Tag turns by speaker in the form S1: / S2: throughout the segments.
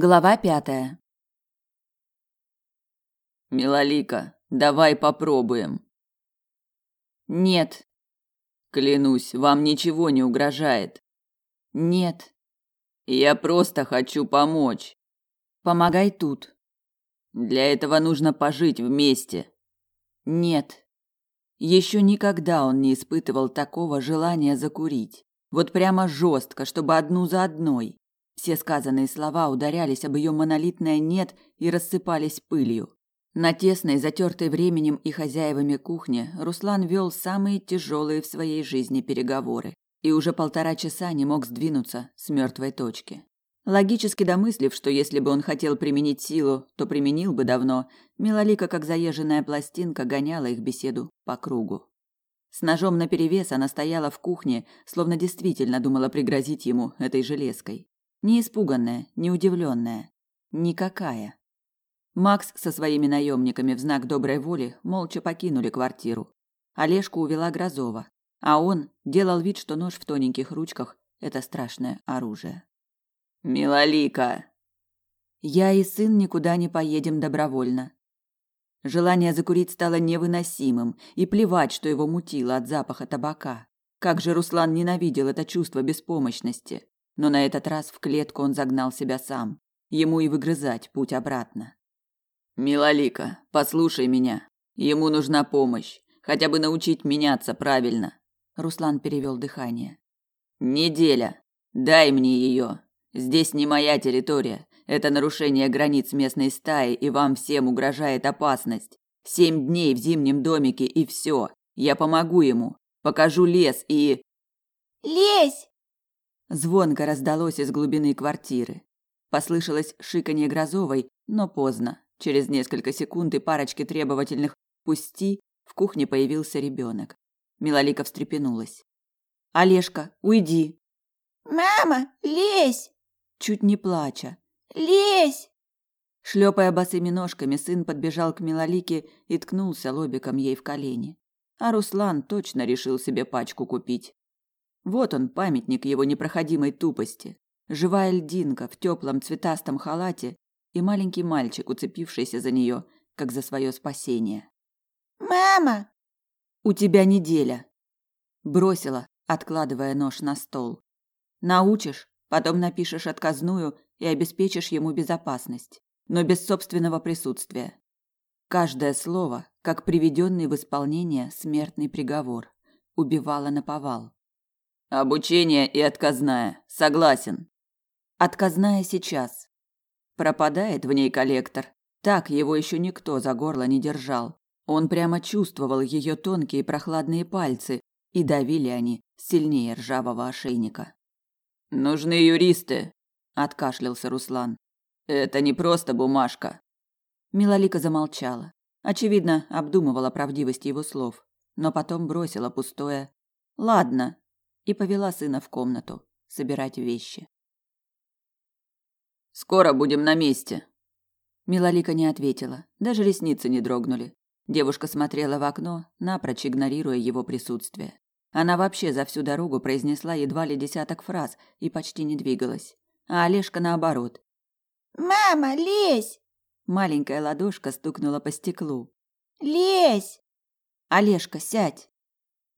S1: Глава пятая.
S2: Милолика, давай попробуем.
S1: Нет.
S2: Клянусь, вам ничего не угрожает.
S1: Нет.
S2: Я просто хочу помочь.
S1: Помогай тут.
S2: Для этого нужно пожить вместе.
S1: Нет. Еще никогда он не испытывал такого желания закурить. Вот прямо жестко, чтобы одну за одной. Все сказанные слова ударялись об ее монолитное «нет» и рассыпались пылью. На тесной, затертой временем и хозяевами кухне Руслан вел самые тяжелые в своей жизни переговоры и уже полтора часа не мог сдвинуться с мертвой точки. Логически домыслив, что если бы он хотел применить силу, то применил бы давно, Милолика, как заезженная пластинка, гоняла их беседу по кругу. С ножом наперевес она стояла в кухне, словно действительно думала пригрозить ему этой железкой. Не испуганная, не удивленная. Никакая. Макс со своими наемниками в знак доброй воли молча покинули квартиру. Олежку увела Грозова, а он делал вид, что нож в тоненьких ручках – это страшное оружие.
S2: Милолика.
S1: Я и сын никуда не поедем добровольно. Желание закурить стало невыносимым, и плевать, что его мутило от запаха табака. Как же Руслан ненавидел это чувство беспомощности. Но на этот раз в клетку он загнал себя сам. Ему и выгрызать путь обратно.
S2: Милолика, послушай меня. Ему нужна помощь, хотя бы научить меняться правильно.
S1: Руслан перевел дыхание.
S2: Неделя. Дай мне ее. Здесь не моя территория. Это нарушение границ местной стаи, и вам всем угрожает опасность. Семь дней в зимнем домике и все. Я помогу ему. Покажу лес и...
S3: Лезь!
S1: Звонко раздалось из глубины квартиры. Послышалось шиканье Грозовой, но поздно. Через несколько секунд и парочки требовательных «пусти» в кухне появился ребенок. Милолика встрепенулась. «Олежка, уйди!»
S3: «Мама, лезь!»
S1: чуть не плача.
S3: «Лезь!»
S1: Шлепая босыми ножками, сын подбежал к Милолике и ткнулся лобиком ей в колени. А Руслан точно решил себе пачку купить. Вот он, памятник его непроходимой тупости. Живая льдинка в теплом цветастом халате и маленький мальчик, уцепившийся за нее, как за свое спасение.
S3: «Мама!»
S1: «У тебя неделя!» Бросила, откладывая нож на стол. «Научишь, Потом напишешь отказную и обеспечишь ему безопасность, но без собственного присутствия. Каждое слово, как приведенный в исполнение смертный приговор, убивало наповал.
S2: Обучение и отказная. Согласен.
S1: Отказная сейчас. Пропадает в ней коллектор. Так его еще никто за горло не держал. Он прямо чувствовал ее тонкие прохладные пальцы, и давили они сильнее ржавого ошейника.
S2: Нужны юристы,
S1: откашлялся Руслан.
S2: Это не просто бумажка.
S1: Милолика замолчала. Очевидно, обдумывала правдивость его слов, но потом бросила пустое «Ладно» и повела сына в комнату собирать вещи.
S2: «Скоро будем на месте».
S1: Милолика не ответила, даже ресницы не дрогнули. Девушка смотрела в окно, напрочь игнорируя его присутствие. Она вообще за всю дорогу произнесла едва ли десяток фраз и почти не двигалась. А Олежка наоборот.
S3: «Мама, лезь!»
S1: Маленькая ладошка стукнула по стеклу.
S3: «Лезь!»
S1: «Олежка, сядь!»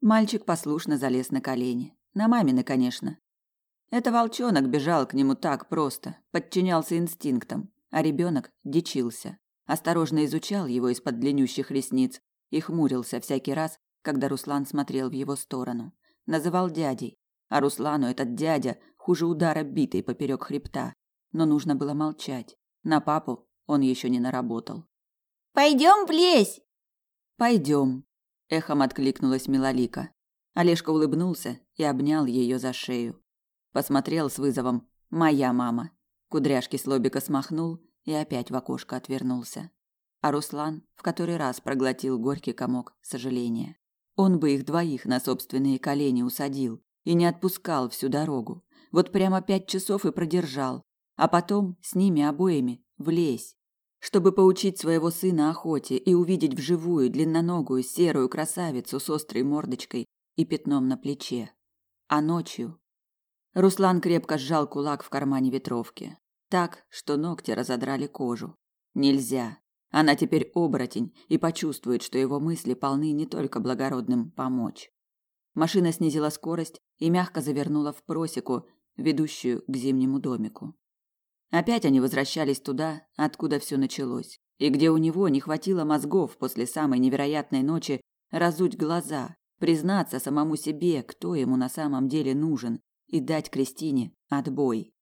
S1: Мальчик послушно залез на колени. На мамины, конечно. Это волчонок бежал к нему так просто, подчинялся инстинктам, а ребенок дичился. Осторожно изучал его из-под длиннющих ресниц и хмурился всякий раз, когда Руслан смотрел в его сторону. Называл дядей, а Руслану этот дядя хуже удара битой поперек хребта. Но нужно было молчать. На папу он еще не наработал.
S3: «Пойдем в лес!»
S1: «Пойдем!» – эхом откликнулась Милолика. Олежка улыбнулся и обнял ее за шею. Посмотрел с вызовом «Моя мама». Кудряшки с лобика смахнул и опять в окошко отвернулся. А Руслан в который раз проглотил горький комок сожаления. Он бы их двоих на собственные колени усадил и не отпускал всю дорогу. Вот прямо пять часов и продержал, а потом с ними обоими влезь, чтобы поучить своего сына охоте и увидеть вживую длинноногую серую красавицу с острой мордочкой и пятном на плече. А ночью Руслан крепко сжал кулак в кармане ветровки. Так, что ногти разодрали кожу. Нельзя. Она теперь оборотень и почувствует, что его мысли полны не только благородным помочь. Машина снизила скорость и мягко завернула в просеку, ведущую к зимнему домику. Опять они возвращались туда, откуда все началось, и где у него не хватило мозгов после самой невероятной ночи разуть глаза, признаться самому себе, кто ему на самом деле нужен, и дать Кристине отбой.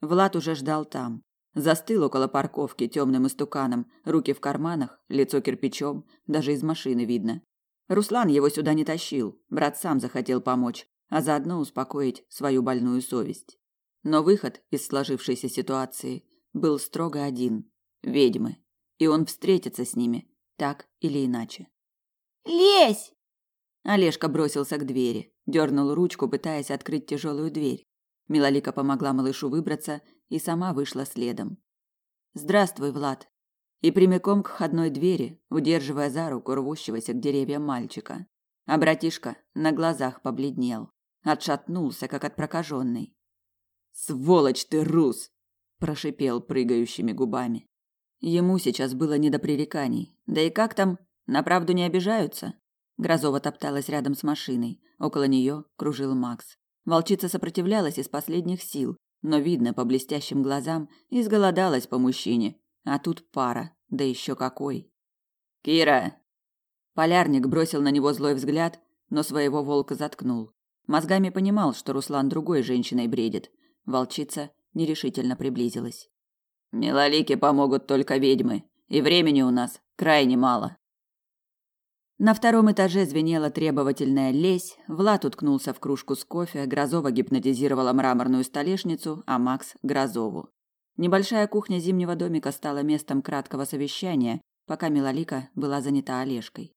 S1: Влад уже ждал там. Застыл около парковки темным истуканом, руки в карманах, лицо кирпичом, даже из машины видно. Руслан его сюда не тащил, брат сам захотел помочь, а заодно успокоить свою больную совесть. Но выход из сложившейся ситуации был строго один – ведьмы, и он встретится с ними, так или иначе.
S3: «Лезь!»
S1: Олежка бросился к двери, дернул ручку, пытаясь открыть тяжелую дверь. Милолика помогла малышу выбраться и сама вышла следом. «Здравствуй, Влад!» И прямиком к входной двери, удерживая за руку рвущегося к деревьям мальчика. А братишка на глазах побледнел, отшатнулся, как от прокаженной. «Сволочь ты, рус!» – прошипел прыгающими губами. Ему сейчас было не до пререканий. Да и как там, на правду не обижаются? Грозова топталась рядом с машиной. Около нее кружил Макс. Волчица сопротивлялась из последних сил, но видно по блестящим глазам, изголодалась по мужчине. А тут пара, да еще какой. «Кира!» Полярник бросил на него злой взгляд, но своего волка заткнул. Мозгами понимал, что Руслан другой женщиной бредит. Волчица нерешительно приблизилась. «Милолике помогут только ведьмы, и времени у нас крайне мало». На втором этаже звенела требовательная лезь, Влад уткнулся в кружку с кофе, Грозова гипнотизировала мраморную столешницу, а Макс – Грозову. Небольшая кухня зимнего домика стала местом краткого совещания, пока Милолика была занята Олежкой.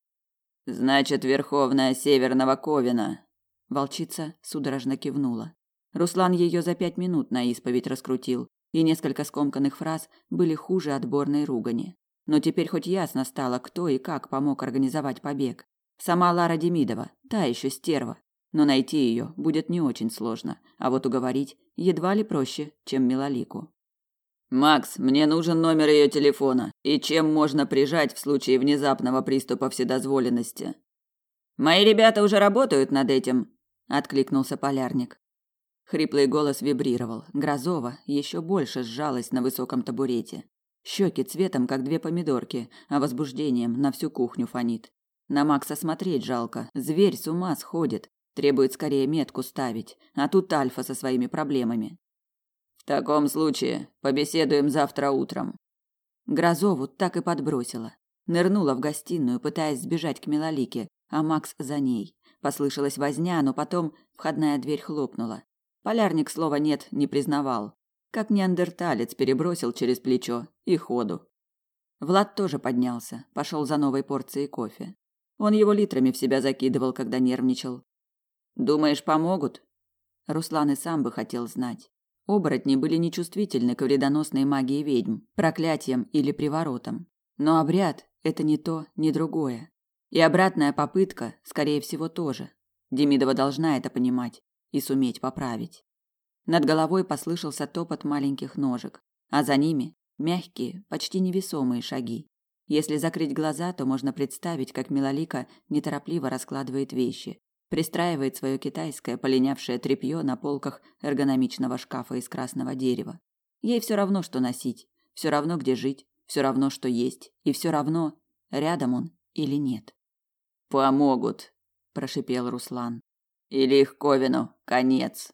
S1: «Значит, Верховная Северного Ковина!» Волчица судорожно кивнула. Руслан ее за пять минут на исповедь раскрутил, и несколько скомканных фраз были хуже отборной ругани. Но теперь хоть ясно стало, кто и как помог организовать побег. Сама Лара Демидова, та еще стерва. Но найти ее будет не очень сложно, а вот уговорить едва ли проще, чем Милолику. «Макс, мне нужен номер ее телефона, и чем можно прижать в случае внезапного приступа вседозволенности?» «Мои ребята уже работают над этим», – откликнулся полярник. Хриплый голос вибрировал. Грозова еще больше сжалась на высоком табурете. Щеки цветом, как две помидорки, а возбуждением на всю кухню фонит. На Макса смотреть жалко. Зверь с ума сходит. Требует скорее метку ставить. А тут Альфа со своими проблемами. В таком случае побеседуем завтра утром. Грозову так и подбросила. Нырнула в гостиную, пытаясь сбежать к Милолике, а Макс за ней. Послышалась возня, но потом входная дверь хлопнула. Полярник слова «нет» не признавал как неандерталец перебросил через плечо и ходу. Влад тоже поднялся, пошел за новой порцией кофе. Он его литрами в себя закидывал, когда нервничал. Думаешь, помогут? Руслан и сам бы хотел знать. Оборотни были нечувствительны к вредоносной магии ведьм, проклятиям или приворотам. Но обряд это не то, ни другое. И обратная попытка, скорее всего, тоже. Демидова должна это понимать и суметь поправить. Над головой послышался топот маленьких ножек, а за ними мягкие, почти невесомые шаги. Если закрыть глаза, то можно представить, как Милолика неторопливо раскладывает вещи, пристраивает свое китайское полинявшее тряпье на полках эргономичного шкафа из красного дерева. Ей все равно, что носить, все равно, где жить, все равно, что есть, и все равно, рядом он или нет. «Помогут», – прошипел Руслан. «Или их Ковину конец».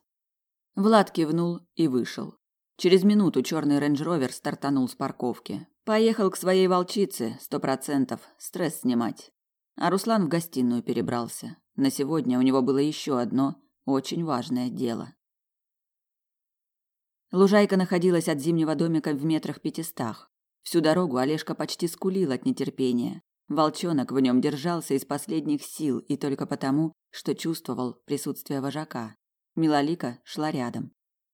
S1: Влад кивнул и вышел. Через минуту черный рейндж-ровер стартанул с парковки. Поехал к своей волчице, сто процентов, стресс снимать. А Руслан в гостиную перебрался. На сегодня у него было еще одно очень важное дело. Лужайка находилась от зимнего домика в метрах пятистах. Всю дорогу Олежка почти скулил от нетерпения. Волчонок в нем держался из последних сил и только потому, что чувствовал присутствие вожака. Милолика шла рядом,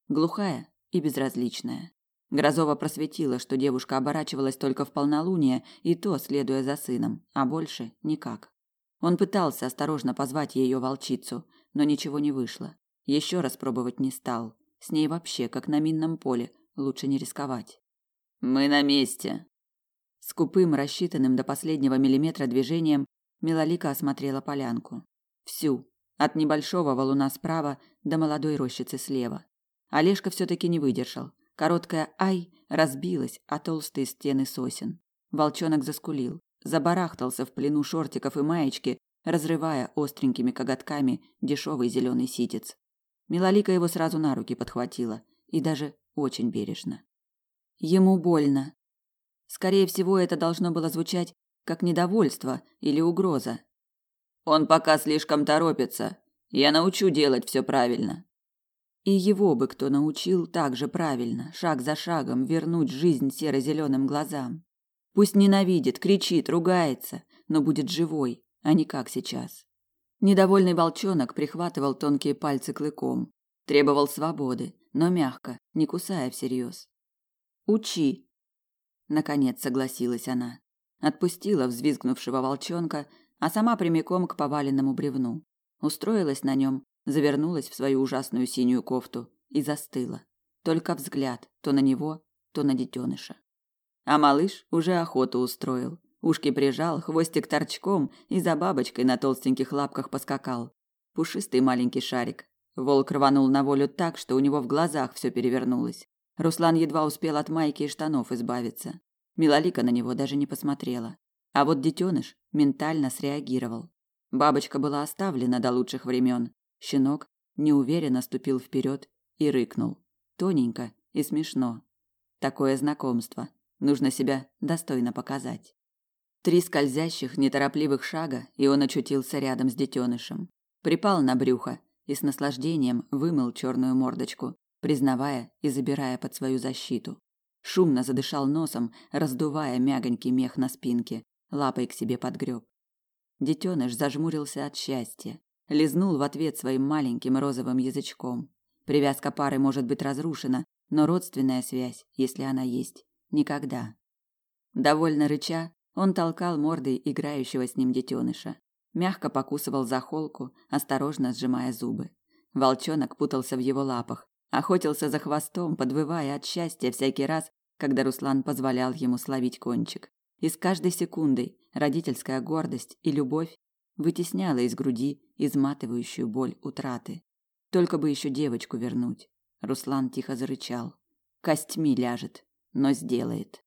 S1: глухая и безразличная. Грозова просветила, что девушка оборачивалась только в полнолуние, и то следуя за сыном, а больше никак. Он пытался осторожно позвать ее волчицу, но ничего не вышло. Еще раз пробовать не стал. С ней вообще, как на минном поле, лучше не рисковать.
S2: Мы на месте.
S1: Скупым, рассчитанным до последнего миллиметра движением Милолика осмотрела полянку. Всю, от небольшого валуна справа до молодой рощицы слева. Олежка все таки не выдержал. Короткая ай разбилась о толстые стены сосен. Волчонок заскулил, забарахтался в плену шортиков и маечки, разрывая остренькими коготками дешевый зеленый ситец. Милолика его сразу на руки подхватила, и даже очень бережно. Ему больно. Скорее всего, это должно было звучать как недовольство или угроза.
S2: Он пока слишком торопится. Я научу делать все правильно.
S1: И его бы кто научил так же правильно, шаг за шагом вернуть жизнь серо-зеленым глазам. Пусть ненавидит, кричит, ругается, но будет живой, а не как сейчас. Недовольный волчонок прихватывал тонкие пальцы клыком, требовал свободы, но мягко, не кусая всерьез. «Учи!» Наконец согласилась она. Отпустила взвизгнувшего волчонка, а сама прямиком к поваленному бревну. Устроилась на нем, завернулась в свою ужасную синюю кофту и застыла. Только взгляд то на него, то на детеныша. А малыш уже охоту устроил. Ушки прижал, хвостик торчком и за бабочкой на толстеньких лапках поскакал. Пушистый маленький шарик. Волк рванул на волю так, что у него в глазах все перевернулось. Руслан едва успел от майки и штанов избавиться. Милолика на него даже не посмотрела. А вот детеныш ментально среагировал. Бабочка была оставлена до лучших времен. Щенок неуверенно ступил вперед и рыкнул. Тоненько и смешно. Такое знакомство. Нужно себя достойно показать. Три скользящих, неторопливых шага, и он очутился рядом с детенышем. Припал на брюхо и с наслаждением вымыл черную мордочку, признавая и забирая под свою защиту. Шумно задышал носом, раздувая мягонький мех на спинке, лапой к себе подгреб. Детеныш зажмурился от счастья, лизнул в ответ своим маленьким розовым язычком. Привязка пары может быть разрушена, но родственная связь, если она есть, никогда. Довольно рыча, он толкал мордой играющего с ним детеныша, мягко покусывал за холку, осторожно сжимая зубы. Волчонок путался в его лапах, охотился за хвостом, подвывая от счастья всякий раз, когда Руслан позволял ему словить кончик. И с каждой секундой родительская гордость и любовь вытесняла из груди изматывающую боль утраты. Только бы еще девочку вернуть. Руслан тихо зарычал. Костьми ляжет, но сделает.